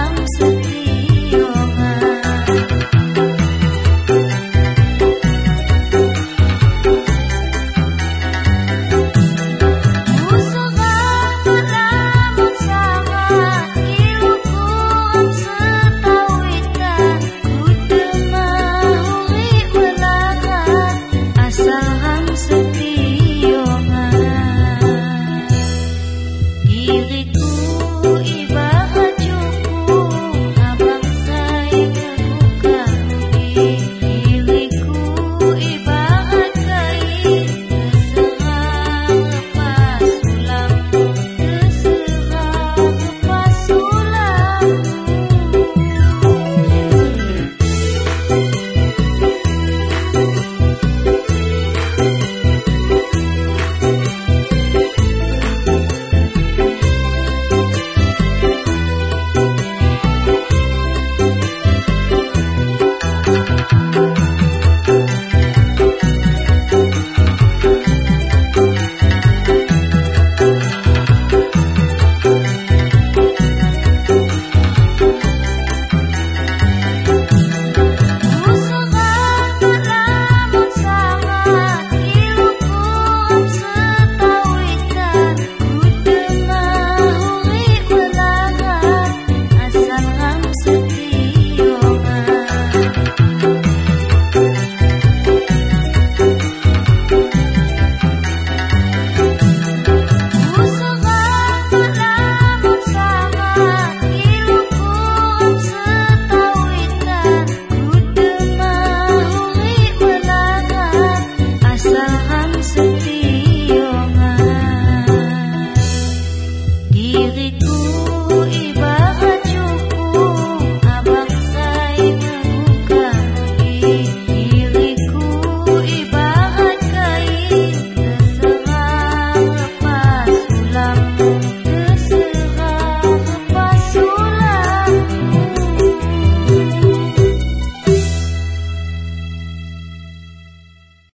comes.